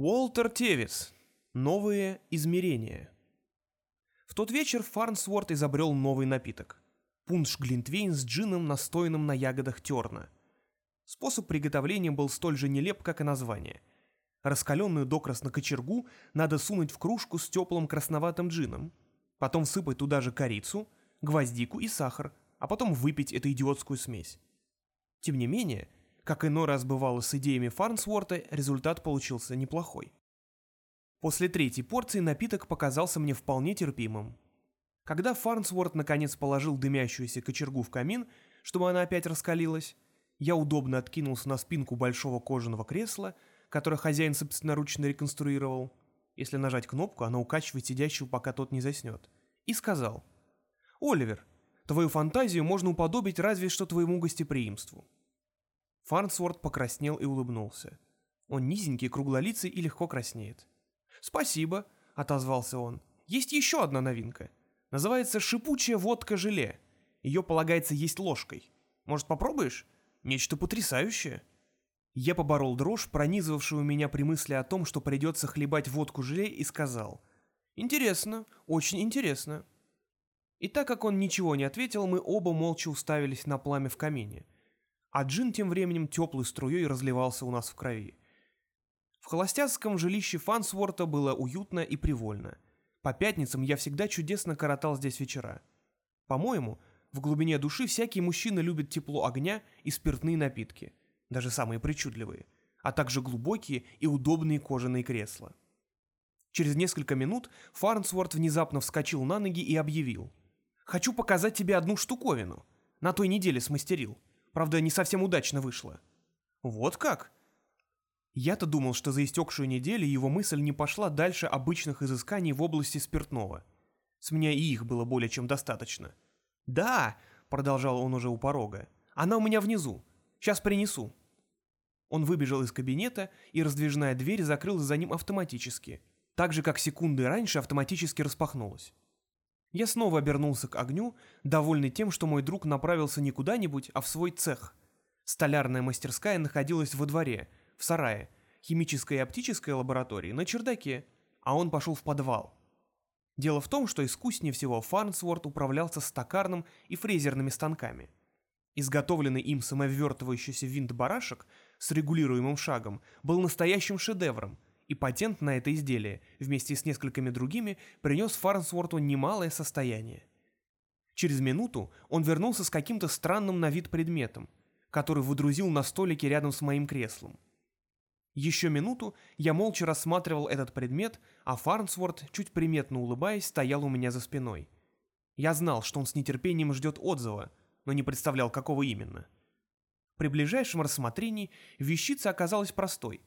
Уолтер Тевис. Новые измерения. В тот вечер Фарнсворт изобрел новый напиток. Пунш Глинтвейн с джином, настоянным на ягодах терна. Способ приготовления был столь же нелеп, как и название. Раскаленную докрасно кочергу надо сунуть в кружку с теплым красноватым джином, потом всыпать туда же корицу, гвоздику и сахар, а потом выпить эту идиотскую смесь. Тем не менее, как иной раз бывало с идеями Фарнсворта, результат получился неплохой. После третьей порции напиток показался мне вполне терпимым. Когда Фарнсворт наконец положил дымящуюся кочергу в камин, чтобы она опять раскалилась, я удобно откинулся на спинку большого кожаного кресла, которое хозяин собственноручно реконструировал. Если нажать кнопку, она укачивает сидящего, пока тот не заснет. И сказал, «Оливер, твою фантазию можно уподобить разве что твоему гостеприимству». Фарнсворт покраснел и улыбнулся. Он низенький, круглолицый и легко краснеет. «Спасибо», — отозвался он. «Есть еще одна новинка. Называется шипучая водка-желе. Ее полагается есть ложкой. Может, попробуешь? Нечто потрясающее». Я поборол дрожь, пронизывавшую меня при мысли о том, что придется хлебать водку-желе, и сказал. «Интересно, очень интересно». И так как он ничего не ответил, мы оба молча уставились на пламя в камине. А джин тем временем теплой струей разливался у нас в крови. В холостяцком жилище Фансворта было уютно и привольно. По пятницам я всегда чудесно коротал здесь вечера. По-моему, в глубине души всякий мужчина любит тепло огня и спиртные напитки – даже самые причудливые, а также глубокие и удобные кожаные кресла. Через несколько минут Фарнсворт внезапно вскочил на ноги и объявил. «Хочу показать тебе одну штуковину. На той неделе смастерил. Правда, не совсем удачно вышло». «Вот как?» Я-то думал, что за истекшую неделю его мысль не пошла дальше обычных изысканий в области спиртного. С меня и их было более чем достаточно. «Да», — продолжал он уже у порога, — «она у меня внизу. Сейчас принесу». Он выбежал из кабинета, и раздвижная дверь закрылась за ним автоматически, так же, как секунды раньше автоматически распахнулась. Я снова обернулся к огню, довольный тем, что мой друг направился не куда-нибудь, а в свой цех. Столярная мастерская находилась во дворе, в сарае, химическая и оптическая лаборатории на чердаке, а он пошел в подвал. Дело в том, что искуснее всего Фарнсворт управлялся стакарным и фрезерными станками. Изготовленный им самовертывающийся винт-барашек – с регулируемым шагом был настоящим шедевром, и патент на это изделие вместе с несколькими другими принес Фарнсворту немалое состояние. Через минуту он вернулся с каким-то странным на вид предметом, который выдрузил на столике рядом с моим креслом. Еще минуту я молча рассматривал этот предмет, а Фарнсворт, чуть приметно улыбаясь, стоял у меня за спиной. Я знал, что он с нетерпением ждет отзыва, но не представлял, какого именно. — при ближайшем рассмотрении вещица оказалась простой.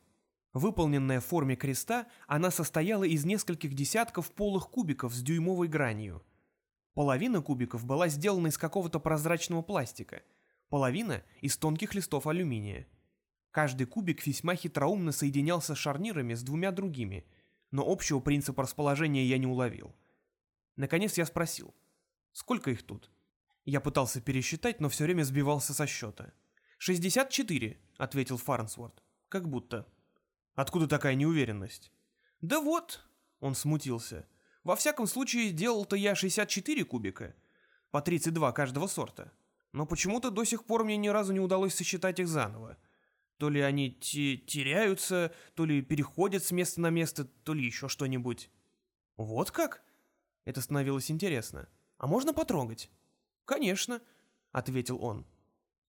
Выполненная в форме креста, она состояла из нескольких десятков полых кубиков с дюймовой гранью. Половина кубиков была сделана из какого-то прозрачного пластика, половина — из тонких листов алюминия. Каждый кубик весьма хитроумно соединялся шарнирами с двумя другими, но общего принципа расположения я не уловил. Наконец я спросил, сколько их тут? Я пытался пересчитать, но все время сбивался со счета. «Шестьдесят четыре», — ответил Фарнсворт. «Как будто». «Откуда такая неуверенность?» «Да вот», — он смутился. «Во всяком случае, делал-то я 64 кубика, по 32 каждого сорта. Но почему-то до сих пор мне ни разу не удалось сосчитать их заново. То ли они теряются, то ли переходят с места на место, то ли еще что-нибудь». «Вот как?» Это становилось интересно. «А можно потрогать?» «Конечно», — ответил он.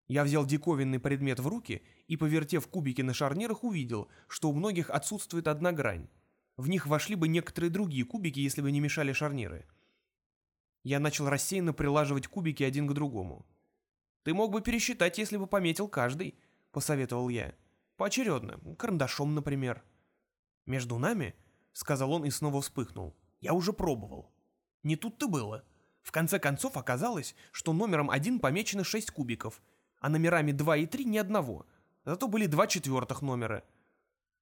Я взял диковинный предмет в руки и, повертев кубики на шарнирах, увидел, что у многих отсутствует одна грань. В них вошли бы некоторые другие кубики, если бы не мешали шарниры. Я начал рассеянно прилаживать кубики один к другому. «Ты мог бы пересчитать, если бы пометил каждый», — посоветовал я. «Поочередно, карандашом, например». «Между нами?» — сказал он и снова вспыхнул. «Я уже пробовал». «Не тут-то было. В конце концов оказалось, что номером один помечено шесть кубиков — а номерами 2 и 3 ни одного, зато были два четвертых номера.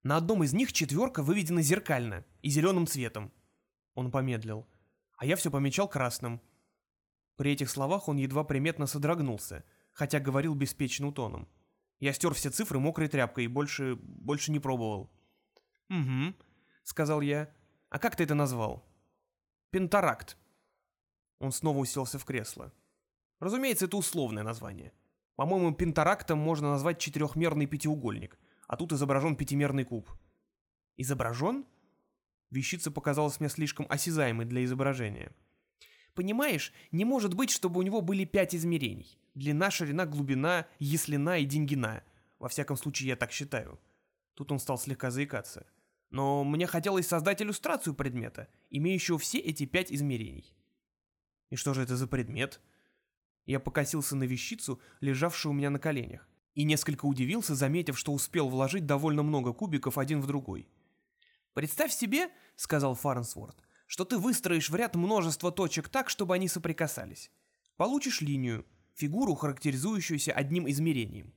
На одном из них четверка выведена зеркально и зеленым цветом. Он помедлил, а я все помечал красным. При этих словах он едва приметно содрогнулся, хотя говорил беспечным тоном. Я стер все цифры мокрой тряпкой и больше... больше не пробовал. «Угу», — сказал я. «А как ты это назвал?» «Пентаракт». Он снова уселся в кресло. Разумеется, это условное название. По-моему, пентарактом можно назвать четырехмерный пятиугольник, а тут изображен пятимерный куб. Изображен? Вещица показалась мне слишком осязаемой для изображения. Понимаешь, не может быть, чтобы у него были пять измерений. Длина, ширина, глубина, яслина и деньгина. Во всяком случае, я так считаю. Тут он стал слегка заикаться. Но мне хотелось создать иллюстрацию предмета, имеющего все эти пять измерений. И что же это за предмет? Я покосился на вещицу, лежавшую у меня на коленях, и несколько удивился, заметив, что успел вложить довольно много кубиков один в другой. «Представь себе», — сказал Фарнсворт, — «что ты выстроишь в ряд множество точек так, чтобы они соприкасались. Получишь линию, фигуру, характеризующуюся одним измерением.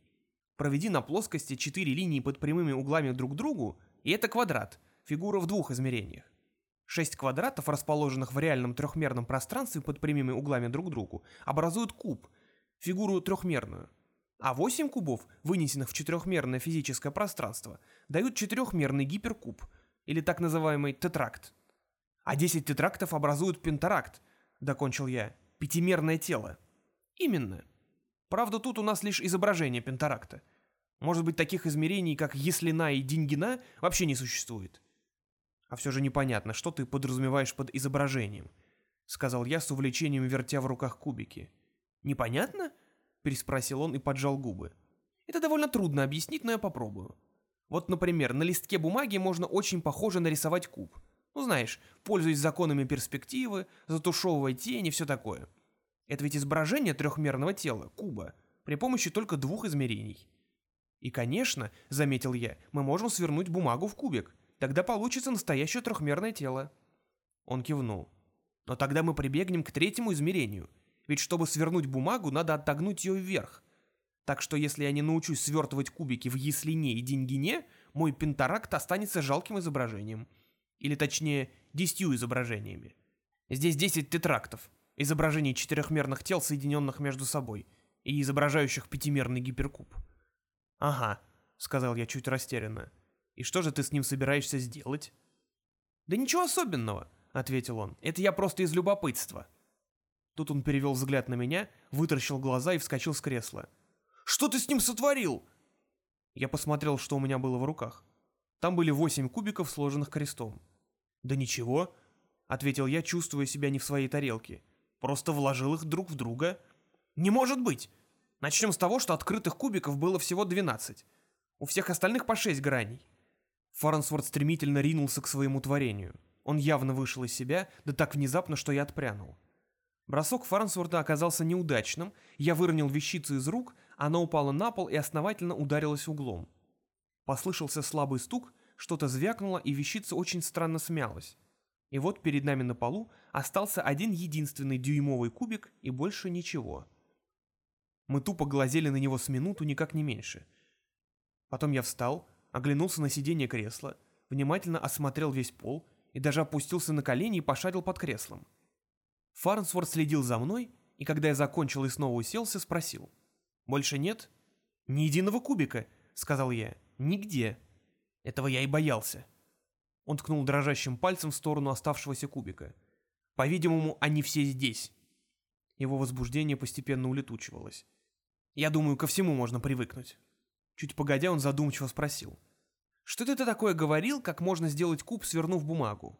Проведи на плоскости четыре линии под прямыми углами друг к другу, и это квадрат, фигура в двух измерениях. Шесть квадратов, расположенных в реальном трехмерном пространстве под прямыми углами друг к другу, образуют куб, фигуру трехмерную. А восемь кубов, вынесенных в четырехмерное физическое пространство, дают четырехмерный гиперкуб, или так называемый тетракт. А десять тетрактов образуют пентаракт, докончил я, пятимерное тело. Именно. Правда, тут у нас лишь изображение пентаракта. Может быть, таких измерений, как Еслина и Дингина, вообще не существует. А все же непонятно, что ты подразумеваешь под изображением, сказал я с увлечением, вертя в руках кубики. Непонятно? переспросил он и поджал губы. Это довольно трудно объяснить, но я попробую. Вот, например, на листке бумаги можно очень похоже нарисовать куб. Ну, знаешь, пользуясь законами перспективы, затушевывая тени, все такое. Это ведь изображение трехмерного тела, куба, при помощи только двух измерений. И, конечно, заметил я, мы можем свернуть бумагу в кубик. Тогда получится настоящее трехмерное тело. Он кивнул. Но тогда мы прибегнем к третьему измерению. Ведь чтобы свернуть бумагу, надо отогнуть ее вверх. Так что если я не научусь свертывать кубики в яслине и деньгине, мой пентаракт останется жалким изображением. Или точнее, десятью изображениями. Здесь десять тетрактов изображений четырехмерных тел, соединенных между собой, и изображающих пятимерный гиперкуб. «Ага», — сказал я чуть растерянно. «И что же ты с ним собираешься сделать?» «Да ничего особенного», — ответил он. «Это я просто из любопытства». Тут он перевел взгляд на меня, вытаращил глаза и вскочил с кресла. «Что ты с ним сотворил?» Я посмотрел, что у меня было в руках. Там были восемь кубиков, сложенных крестом. «Да ничего», — ответил я, чувствуя себя не в своей тарелке. Просто вложил их друг в друга. Не может быть! Начнем с того, что открытых кубиков было всего 12. У всех остальных по 6 граней. Фарнсворт стремительно ринулся к своему творению. Он явно вышел из себя, да так внезапно, что я отпрянул. Бросок Фарнсворта оказался неудачным, я выронил вещицу из рук, она упала на пол и основательно ударилась углом. Послышался слабый стук, что-то звякнуло, и вещица очень странно смялась. И вот перед нами на полу остался один единственный дюймовый кубик и больше ничего. Мы тупо глазели на него с минуту, никак не меньше. Потом я встал, оглянулся на сиденье кресла, внимательно осмотрел весь пол и даже опустился на колени и пошарил под креслом. Фарнсворт следил за мной, и когда я закончил и снова уселся, спросил. «Больше нет?» «Ни единого кубика», — сказал я. «Нигде». Этого я и боялся. Он ткнул дрожащим пальцем в сторону оставшегося кубика. «По-видимому, они все здесь». Его возбуждение постепенно улетучивалось. «Я думаю, ко всему можно привыкнуть». Чуть погодя, он задумчиво спросил. «Что ты такое говорил, как можно сделать куб, свернув бумагу?»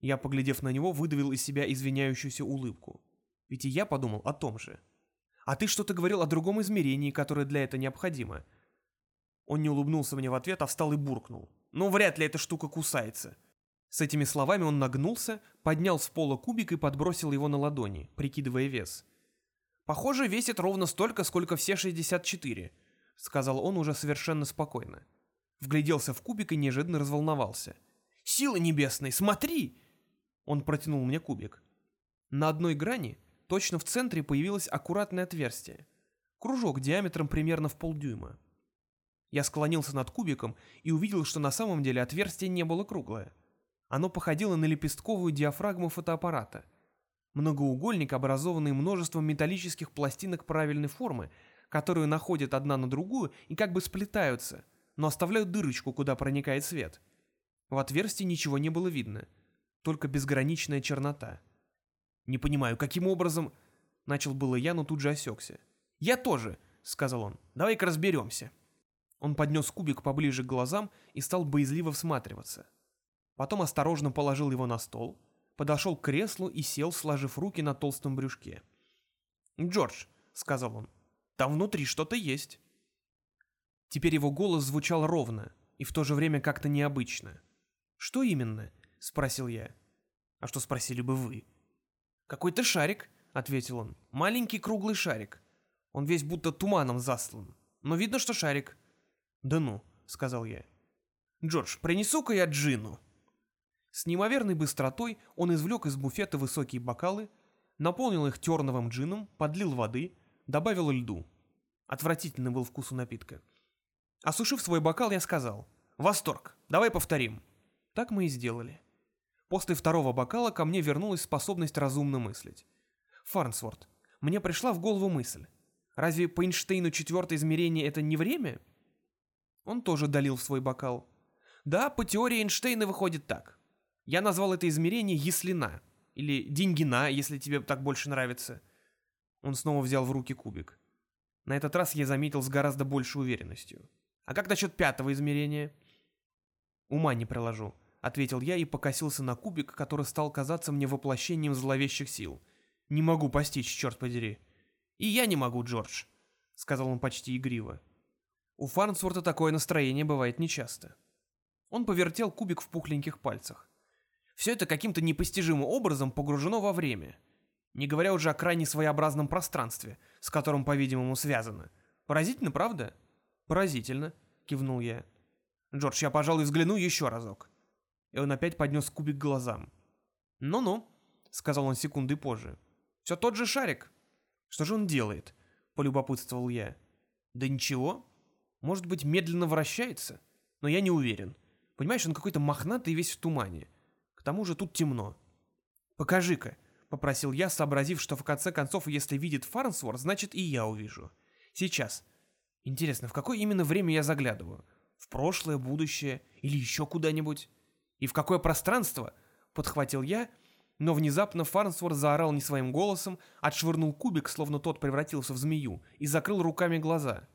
Я, поглядев на него, выдавил из себя извиняющуюся улыбку. Ведь и я подумал о том же. «А ты что-то говорил о другом измерении, которое для этого необходимо». Он не улыбнулся мне в ответ, а встал и буркнул. Но вряд ли эта штука кусается. С этими словами он нагнулся, поднял с пола кубик и подбросил его на ладони, прикидывая вес. «Похоже, весит ровно столько, сколько все 64», — сказал он уже совершенно спокойно. Вгляделся в кубик и неожиданно разволновался. «Силы небесные, смотри!» Он протянул мне кубик. На одной грани, точно в центре, появилось аккуратное отверстие. Кружок диаметром примерно в полдюйма. Я склонился над кубиком и увидел, что на самом деле отверстие не было круглое. Оно походило на лепестковую диафрагму фотоаппарата. Многоугольник, образованный множеством металлических пластинок правильной формы, которые находят одна на другую и как бы сплетаются, но оставляют дырочку, куда проникает свет. В отверстии ничего не было видно, только безграничная чернота. «Не понимаю, каким образом...» Начал было я, но тут же осекся. «Я тоже», — сказал он. «Давай-ка разберемся». Он поднес кубик поближе к глазам и стал боязливо всматриваться. Потом осторожно положил его на стол, подошел к креслу и сел, сложив руки на толстом брюшке. «Джордж», — сказал он, — «там внутри что-то есть». Теперь его голос звучал ровно и в то же время как-то необычно. «Что именно?» — спросил я. «А что спросили бы вы?» «Какой-то шарик», — ответил он. «Маленький круглый шарик. Он весь будто туманом заслан. Но видно, что шарик». «Да ну», — сказал я. «Джордж, принесу-ка я джину». С неимоверной быстротой он извлек из буфета высокие бокалы, наполнил их терновым джином, подлил воды, добавил льду. Отвратительный был вкус у напитка. Осушив свой бокал, я сказал, «Восторг, давай повторим». Так мы и сделали. После второго бокала ко мне вернулась способность разумно мыслить. Фарнсворт, мне пришла в голову мысль. Разве по Эйнштейну четвертое измерение это не время? Он тоже долил в свой бокал. Да, по теории Эйнштейна выходит так. Я назвал это измерение Яслина, или Деньгина, если тебе так больше нравится. Он снова взял в руки кубик. На этот раз я заметил с гораздо большей уверенностью. А как насчет пятого измерения? Ума не приложу, ответил я и покосился на кубик, который стал казаться мне воплощением зловещих сил. Не могу постичь, черт подери. И я не могу, Джордж, сказал он почти игриво. У Фарнсворта такое настроение бывает нечасто. Он повертел кубик в пухленьких пальцах. Все это каким-то непостижимым образом погружено во время. Не говоря уже о крайне своеобразном пространстве, с которым, по-видимому, связано. Поразительно, правда? Поразительно, кивнул я. Джордж, я, пожалуй, взгляну еще разок. И он опять поднес кубик к глазам. Ну-ну, сказал он секунды позже. Все тот же шарик. Что же он делает? Полюбопытствовал я. Да ничего. Может быть, медленно вращается? Но я не уверен. Понимаешь, он какой-то мохнатый весь в тумане. К тому же тут темно. «Покажи-ка», — попросил я, сообразив, что в конце концов, если видит Фарнсворт, значит и я увижу. «Сейчас. Интересно, в какое именно время я заглядываю? В прошлое, будущее или еще куда-нибудь? И в какое пространство?» — подхватил я, но внезапно Фарнсворт заорал не своим голосом, отшвырнул кубик, словно тот превратился в змею, и закрыл руками глаза.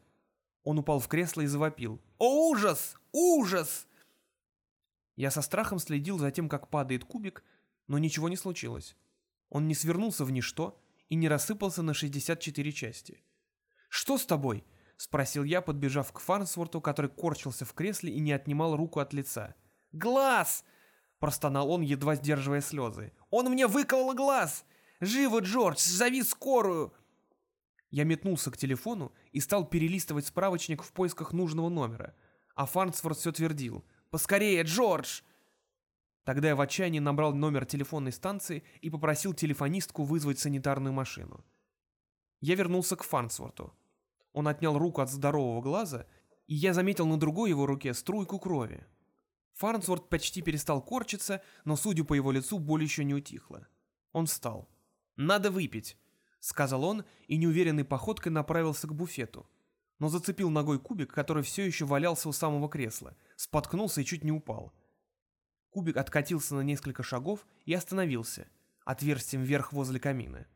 Он упал в кресло и завопил. «О, ужас! Ужас!» Я со страхом следил за тем, как падает кубик, но ничего не случилось. Он не свернулся в ничто и не рассыпался на 64 части. «Что с тобой?» — спросил я, подбежав к Фарнсворту, который корчился в кресле и не отнимал руку от лица. «Глаз!» — простонал он, едва сдерживая слезы. «Он мне выколол глаз! Живо, Джордж, зови скорую!» Я метнулся к телефону и стал перелистывать справочник в поисках нужного номера, а Фарнсворт все твердил — Поскорее, Джордж!» Тогда я в отчаянии набрал номер телефонной станции и попросил телефонистку вызвать санитарную машину. Я вернулся к Фарнсворту. Он отнял руку от здорового глаза, и я заметил на другой его руке струйку крови. Фарнсворт почти перестал корчиться, но, судя по его лицу, боль еще не утихла. Он встал. «Надо выпить», — сказал он и неуверенной походкой направился к буфету но зацепил ногой кубик, который все еще валялся у самого кресла, споткнулся и чуть не упал. Кубик откатился на несколько шагов и остановился, отверстием вверх возле камина.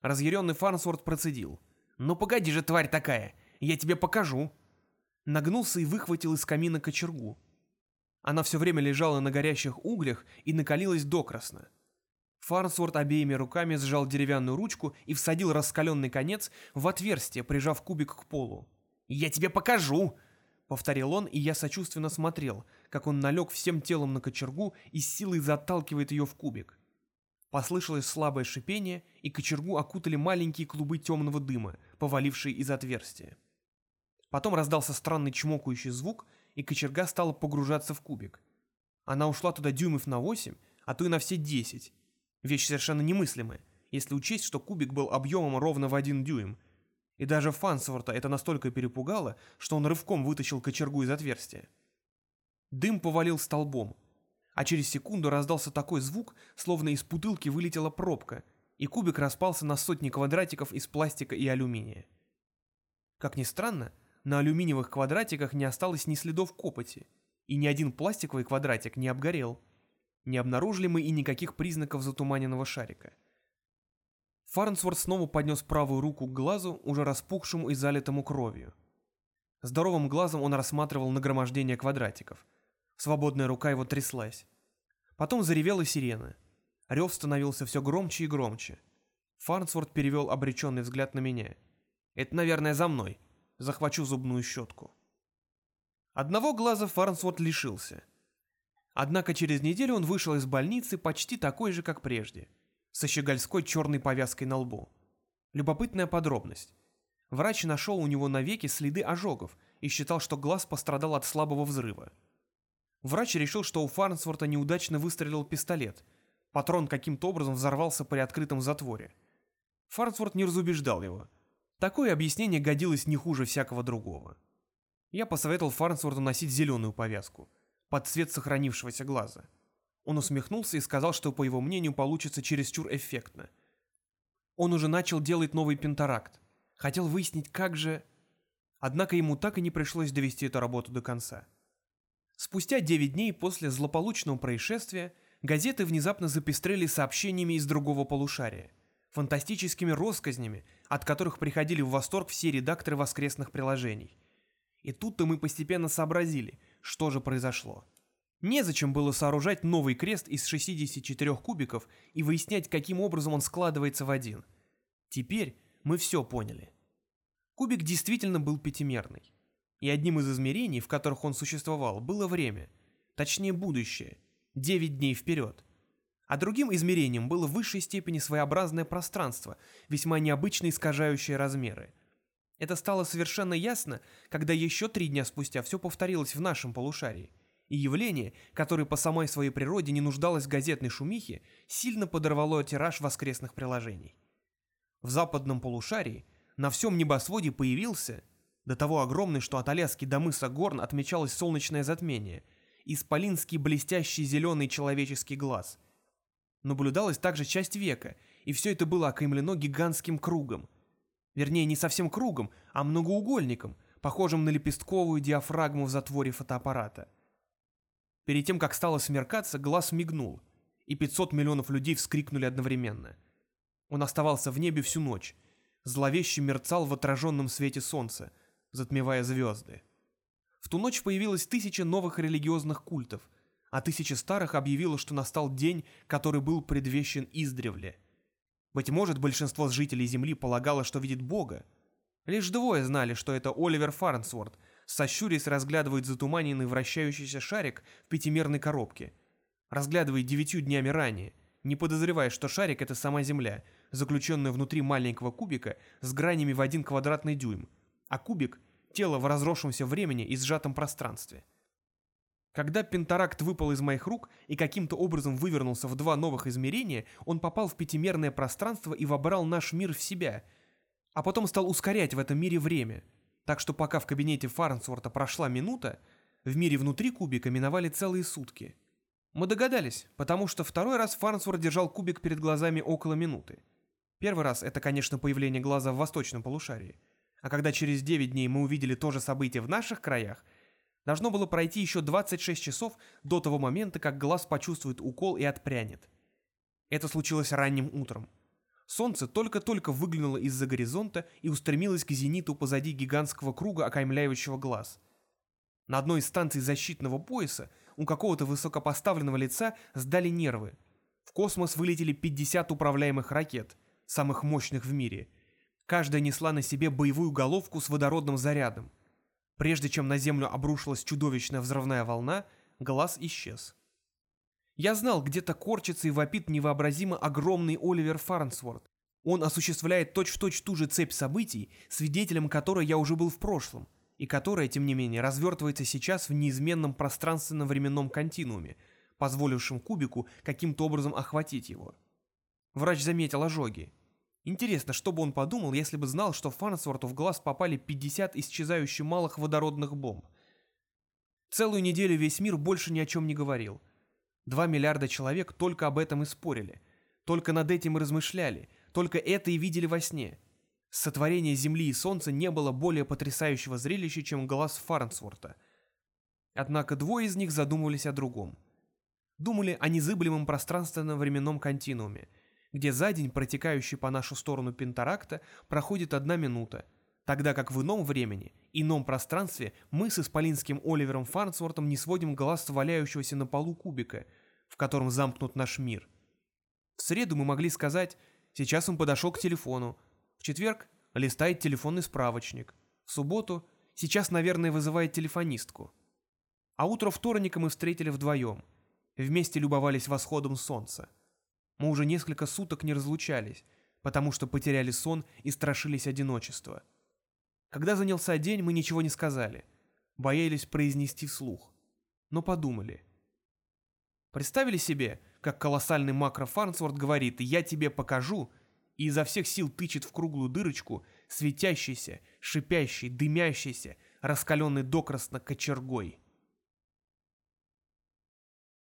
Разъяренный Фарнсворт процедил. «Ну погоди же, тварь такая, я тебе покажу!» Нагнулся и выхватил из камина кочергу. Она все время лежала на горящих углях и накалилась докрасно. Фарнсворт обеими руками сжал деревянную ручку и всадил раскаленный конец в отверстие, прижав кубик к полу. «Я тебе покажу!» — повторил он, и я сочувственно смотрел, как он налег всем телом на кочергу и силой заталкивает ее в кубик. Послышалось слабое шипение, и кочергу окутали маленькие клубы темного дыма, повалившие из отверстия. Потом раздался странный чмокающий звук, и кочерга стала погружаться в кубик. Она ушла туда дюймов на восемь, а то и на все десять, Вещь совершенно немыслимая, если учесть, что кубик был объемом ровно в один дюйм. И даже Фансворта это настолько перепугало, что он рывком вытащил кочергу из отверстия. Дым повалил столбом, а через секунду раздался такой звук, словно из бутылки вылетела пробка, и кубик распался на сотни квадратиков из пластика и алюминия. Как ни странно, на алюминиевых квадратиках не осталось ни следов копоти, И ни один пластиковый квадратик не обгорел. Не обнаружили мы и никаких признаков затуманенного шарика. Фарнсворт снова поднес правую руку к глазу, уже распухшему и залитому кровью. Здоровым глазом он рассматривал нагромождение квадратиков. Свободная рука его тряслась. Потом заревела сирена. Рев становился все громче и громче. Фарнсворт перевел обреченный взгляд на меня. «Это, наверное, за мной. Захвачу зубную щетку». Одного глаза Фарнсворт лишился. Однако через неделю он вышел из больницы почти такой же, как прежде, со щегольской черной повязкой на лбу. Любопытная подробность. Врач нашел у него на веке следы ожогов и считал, что глаз пострадал от слабого взрыва. Врач решил, что у Фарнсворта неудачно выстрелил пистолет. Патрон каким-то образом взорвался при открытом затворе. Фарнсворт не разубеждал его. Такое объяснение годилось не хуже всякого другого. Я посоветовал Фарнсворту носить зеленую повязку, под цвет сохранившегося глаза. Он усмехнулся и сказал, что, по его мнению, получится чересчур эффектно. Он уже начал делать новый пентаракт. Хотел выяснить, как же... Однако ему так и не пришлось довести эту работу до конца. Спустя 9 дней после злополучного происшествия газеты внезапно запестрели сообщениями из другого полушария, фантастическими россказнями, от которых приходили в восторг все редакторы воскресных приложений. И тут-то мы постепенно сообразили, что же произошло. Незачем было сооружать новый крест из 64 кубиков и выяснять, каким образом он складывается в один. Теперь мы все поняли. Кубик действительно был пятимерный. И одним из измерений, в которых он существовал, было время, точнее будущее, 9 дней вперед. А другим измерением было в высшей степени своеобразное пространство, весьма необычно искажающее размеры – это стало совершенно ясно, когда еще три дня спустя все повторилось в нашем полушарии. И явление, которое по самой своей природе не нуждалось в газетной шумихе, сильно подорвало тираж воскресных приложений. В западном полушарии на всем небосводе появился, до того огромный, что от Аляски до мыса Горн отмечалось солнечное затмение, исполинский блестящий зеленый человеческий глаз. Наблюдалась также часть века, и все это было окаймлено гигантским кругом – Вернее, не совсем кругом, а многоугольником, похожим на лепестковую диафрагму в затворе фотоаппарата. Перед тем, как стало смеркаться, глаз мигнул, и 500 миллионов людей вскрикнули одновременно. Он оставался в небе всю ночь, зловеще мерцал в отраженном свете солнца, затмевая звезды. В ту ночь появилось тысяча новых религиозных культов, а тысяча старых объявила, что настал день, который был предвещен издревле – быть может, большинство жителей Земли полагало, что видит Бога. Лишь двое знали, что это Оливер Фарнсворт, сощурясь разглядывает затуманенный вращающийся шарик в пятимерной коробке. Разглядывает девятью днями ранее, не подозревая, что шарик — это сама Земля, заключенная внутри маленького кубика с гранями в один квадратный дюйм, а кубик — тело в разросшемся времени и сжатом пространстве. Когда пентаракт выпал из моих рук и каким-то образом вывернулся в два новых измерения, он попал в пятимерное пространство и вобрал наш мир в себя, а потом стал ускорять в этом мире время. Так что пока в кабинете Фарнсворта прошла минута, в мире внутри кубика миновали целые сутки. Мы догадались, потому что второй раз Фарнсворт держал кубик перед глазами около минуты. Первый раз это, конечно, появление глаза в восточном полушарии. А когда через 9 дней мы увидели то же событие в наших краях, Должно было пройти еще 26 часов до того момента, как глаз почувствует укол и отпрянет. Это случилось ранним утром. Солнце только-только выглянуло из-за горизонта и устремилось к зениту позади гигантского круга, окаймляющего глаз. На одной из станций защитного пояса у какого-то высокопоставленного лица сдали нервы. В космос вылетели 50 управляемых ракет, самых мощных в мире. Каждая несла на себе боевую головку с водородным зарядом. Прежде чем на землю обрушилась чудовищная взрывная волна, глаз исчез. Я знал, где-то корчится и вопит невообразимо огромный Оливер Фарнсворт. Он осуществляет точь-в-точь -точь ту же цепь событий, свидетелем которой я уже был в прошлом, и которая, тем не менее, развертывается сейчас в неизменном пространственно-временном континууме, позволившем кубику каким-то образом охватить его. Врач заметил ожоги. Интересно, что бы он подумал, если бы знал, что Фарнсворту в глаз попали 50 исчезающих малых водородных бомб. Целую неделю весь мир больше ни о чем не говорил. Два миллиарда человек только об этом и спорили. Только над этим и размышляли. Только это и видели во сне. Сотворение Земли и Солнца не было более потрясающего зрелища, чем глаз Фарнсворта. Однако двое из них задумывались о другом. Думали о незыблемом пространственно-временном континууме, где за день, протекающий по нашу сторону пентаракта, проходит одна минута, тогда как в ином времени, ином пространстве мы с исполинским Оливером Фарнсвортом не сводим глаз с валяющегося на полу кубика, в котором замкнут наш мир. В среду мы могли сказать «сейчас он подошел к телефону», в четверг листает телефонный справочник, в субботу сейчас, наверное, вызывает телефонистку. А утро вторника мы встретили вдвоем, вместе любовались восходом солнца. Мы уже несколько суток не разлучались, потому что потеряли сон и страшились одиночества. Когда занялся день, мы ничего не сказали, боялись произнести вслух, но подумали. Представили себе, как колоссальный макро Фарнсворт говорит «я тебе покажу», и изо всех сил тычет в круглую дырочку, светящейся, шипящей, дымящейся, раскаленной докрасно кочергой.